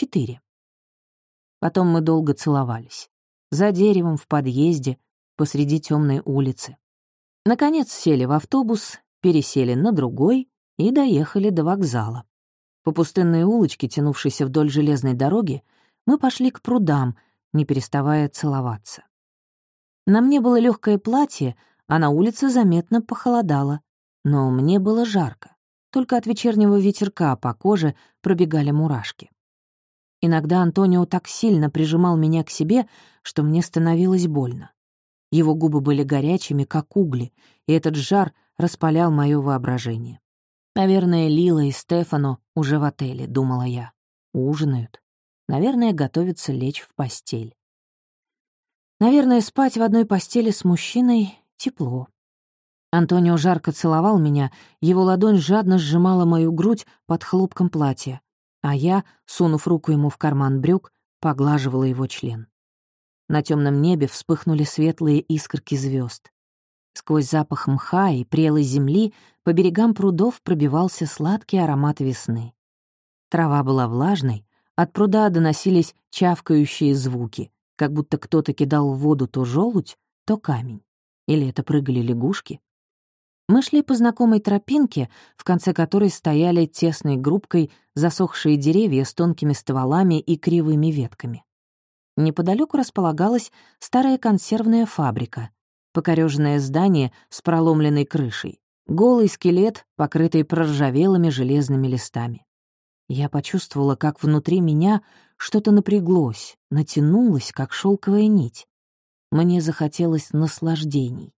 четыре. Потом мы долго целовались. За деревом, в подъезде, посреди темной улицы. Наконец сели в автобус, пересели на другой и доехали до вокзала. По пустынной улочке, тянувшейся вдоль железной дороги, мы пошли к прудам, не переставая целоваться. На мне было легкое платье, а на улице заметно похолодало. Но мне было жарко. Только от вечернего ветерка по коже пробегали мурашки. Иногда Антонио так сильно прижимал меня к себе, что мне становилось больно. Его губы были горячими, как угли, и этот жар распалял мое воображение. Наверное, Лила и Стефано уже в отеле, думала я. Ужинают. Наверное, готовятся лечь в постель. Наверное, спать в одной постели с мужчиной тепло. Антонио жарко целовал меня, его ладонь жадно сжимала мою грудь под хлопком платья, а я, сунув руку ему в карман брюк, поглаживала его член. На темном небе вспыхнули светлые искорки звезд. Сквозь запах мха и прелой земли по берегам прудов пробивался сладкий аромат весны. Трава была влажной, от пруда доносились чавкающие звуки, как будто кто-то кидал в воду то желудь, то камень. Или это прыгали лягушки? Мы шли по знакомой тропинке, в конце которой стояли тесной группкой засохшие деревья с тонкими стволами и кривыми ветками. Неподалеку располагалась старая консервная фабрика, покорёженное здание с проломленной крышей, голый скелет, покрытый проржавелыми железными листами. Я почувствовала, как внутри меня что-то напряглось, натянулось, как шелковая нить. Мне захотелось наслаждений.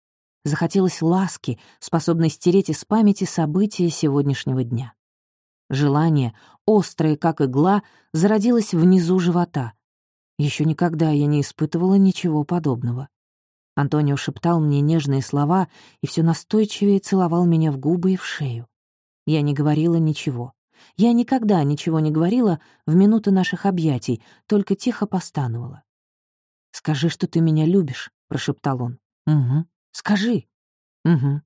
Захотелось ласки, способной стереть из памяти события сегодняшнего дня. Желание, острое как игла, зародилось внизу живота. Еще никогда я не испытывала ничего подобного. Антонио шептал мне нежные слова и все настойчивее целовал меня в губы и в шею. Я не говорила ничего. Я никогда ничего не говорила в минуты наших объятий, только тихо постановала. «Скажи, что ты меня любишь», — прошептал он. «Угу. Скажи». «Угу».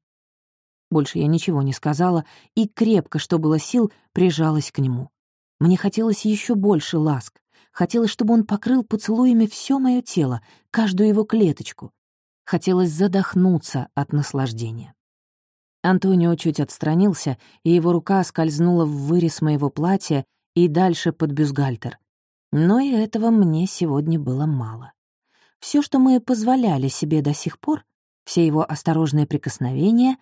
Больше я ничего не сказала и крепко, что было сил, прижалась к нему. Мне хотелось еще больше ласк. Хотелось, чтобы он покрыл поцелуями все мое тело, каждую его клеточку. Хотелось задохнуться от наслаждения. Антонио чуть отстранился, и его рука скользнула в вырез моего платья и дальше под бюстгальтер. Но и этого мне сегодня было мало. Все, что мы позволяли себе до сих пор, все его осторожные прикосновения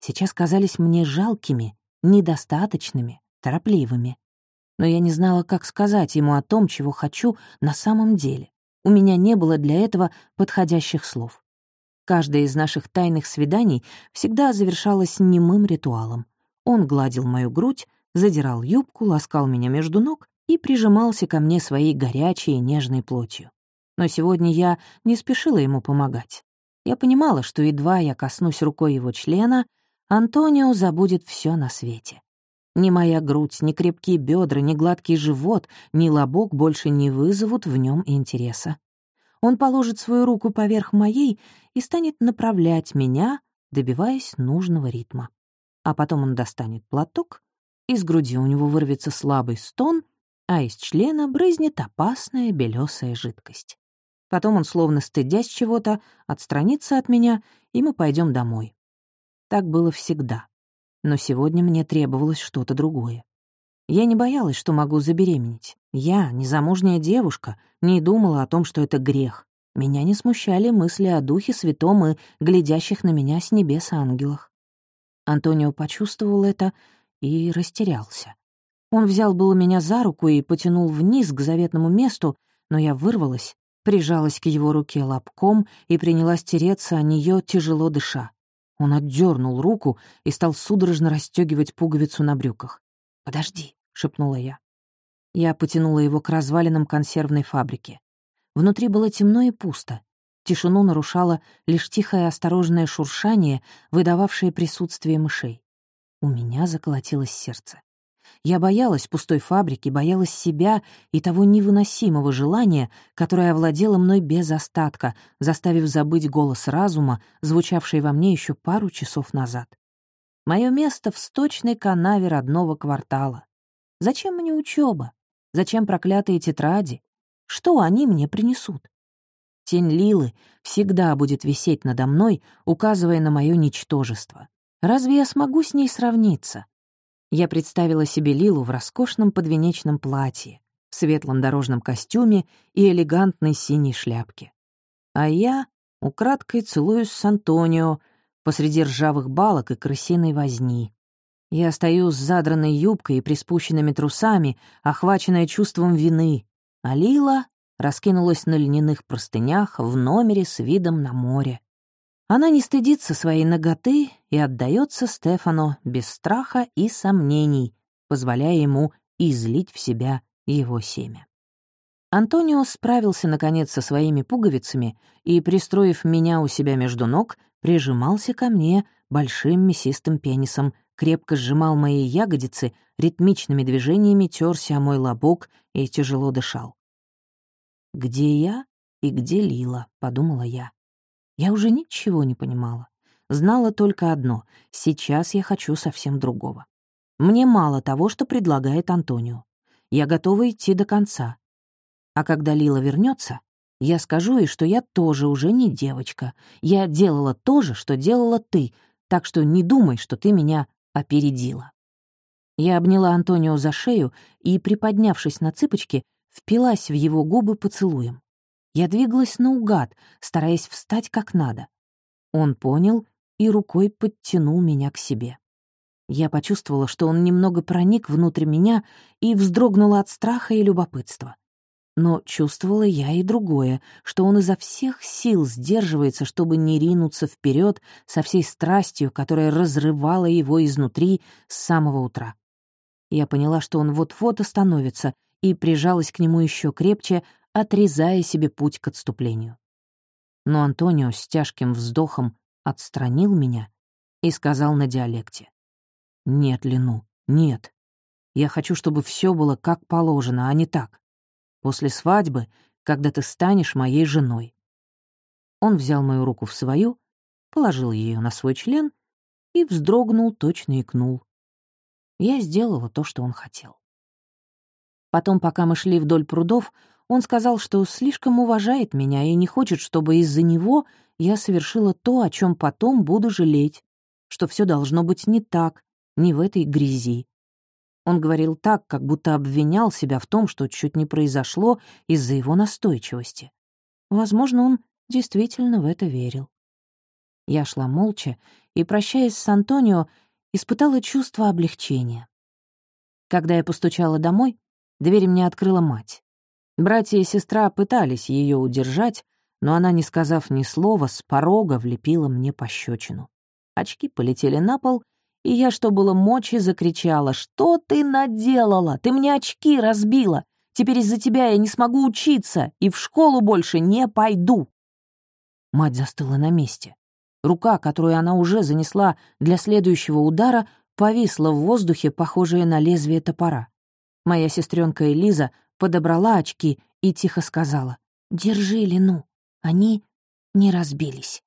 сейчас казались мне жалкими, недостаточными, торопливыми. Но я не знала, как сказать ему о том, чего хочу на самом деле. У меня не было для этого подходящих слов. Каждое из наших тайных свиданий всегда завершалось немым ритуалом. Он гладил мою грудь, задирал юбку, ласкал меня между ног и прижимался ко мне своей горячей и нежной плотью. Но сегодня я не спешила ему помогать. Я понимала, что едва я коснусь рукой его члена, Антонио забудет все на свете. Ни моя грудь, ни крепкие бедра, ни гладкий живот, ни лобок больше не вызовут в нем интереса. Он положит свою руку поверх моей и станет направлять меня, добиваясь нужного ритма. А потом он достанет платок, из груди у него вырвется слабый стон, а из члена брызнет опасная белесая жидкость. Потом он, словно стыдясь чего-то, отстранится от меня, и мы пойдем домой. Так было всегда. Но сегодня мне требовалось что-то другое. Я не боялась, что могу забеременеть. Я, незамужняя девушка, не думала о том, что это грех. Меня не смущали мысли о Духе Святом и глядящих на меня с небес ангелах. Антонио почувствовал это и растерялся. Он взял было меня за руку и потянул вниз к заветному месту, но я вырвалась прижалась к его руке лобком и принялась тереться о нее, тяжело дыша. Он отдернул руку и стал судорожно расстегивать пуговицу на брюках. «Подожди», — шепнула я. Я потянула его к развалинам консервной фабрики. Внутри было темно и пусто. Тишину нарушало лишь тихое осторожное шуршание, выдававшее присутствие мышей. У меня заколотилось сердце. Я боялась пустой фабрики, боялась себя и того невыносимого желания, которое овладело мной без остатка, заставив забыть голос разума, звучавший во мне еще пару часов назад. Мое место в сточной канаве родного квартала. Зачем мне учеба? Зачем проклятые тетради? Что они мне принесут? Тень Лилы всегда будет висеть надо мной, указывая на мое ничтожество. Разве я смогу с ней сравниться? Я представила себе Лилу в роскошном подвенечном платье, в светлом дорожном костюме и элегантной синей шляпке. А я украдкой целуюсь с Антонио посреди ржавых балок и крысиной возни. Я стою с задранной юбкой и приспущенными трусами, охваченная чувством вины, а Лила раскинулась на льняных простынях в номере с видом на море. Она не стыдится своей ноготы и отдается Стефану без страха и сомнений, позволяя ему излить в себя его семя. Антонио справился, наконец, со своими пуговицами и, пристроив меня у себя между ног, прижимался ко мне большим мясистым пенисом, крепко сжимал мои ягодицы, ритмичными движениями терся о мой лобок и тяжело дышал. «Где я и где Лила?» — подумала я. Я уже ничего не понимала. Знала только одно — сейчас я хочу совсем другого. Мне мало того, что предлагает Антонио. Я готова идти до конца. А когда Лила вернется, я скажу ей, что я тоже уже не девочка. Я делала то же, что делала ты, так что не думай, что ты меня опередила. Я обняла Антонио за шею и, приподнявшись на цыпочки, впилась в его губы поцелуем. Я двигалась наугад, стараясь встать как надо. Он понял и рукой подтянул меня к себе. Я почувствовала, что он немного проник внутрь меня и вздрогнула от страха и любопытства. Но чувствовала я и другое, что он изо всех сил сдерживается, чтобы не ринуться вперед со всей страстью, которая разрывала его изнутри с самого утра. Я поняла, что он вот-вот остановится, и прижалась к нему еще крепче, отрезая себе путь к отступлению. Но Антонио с тяжким вздохом отстранил меня и сказал на диалекте. «Нет, Лену, нет. Я хочу, чтобы все было как положено, а не так. После свадьбы, когда ты станешь моей женой». Он взял мою руку в свою, положил ее на свой член и вздрогнул, точно икнул. Я сделала то, что он хотел. Потом, пока мы шли вдоль прудов, он сказал, что слишком уважает меня и не хочет, чтобы из-за него я совершила то, о чем потом буду жалеть, что все должно быть не так, не в этой грязи. Он говорил так, как будто обвинял себя в том, что чуть не произошло из-за его настойчивости. Возможно, он действительно в это верил. Я шла молча и, прощаясь с Антонио, испытала чувство облегчения. Когда я постучала домой, Дверь мне открыла мать. Братья и сестра пытались ее удержать, но она, не сказав ни слова, с порога влепила мне пощечину. Очки полетели на пол, и я, что было мочи, закричала. «Что ты наделала? Ты мне очки разбила! Теперь из-за тебя я не смогу учиться и в школу больше не пойду!» Мать застыла на месте. Рука, которую она уже занесла для следующего удара, повисла в воздухе, похожая на лезвие топора. Моя сестренка Элиза подобрала очки и тихо сказала. «Держи, Лену, они не разбились».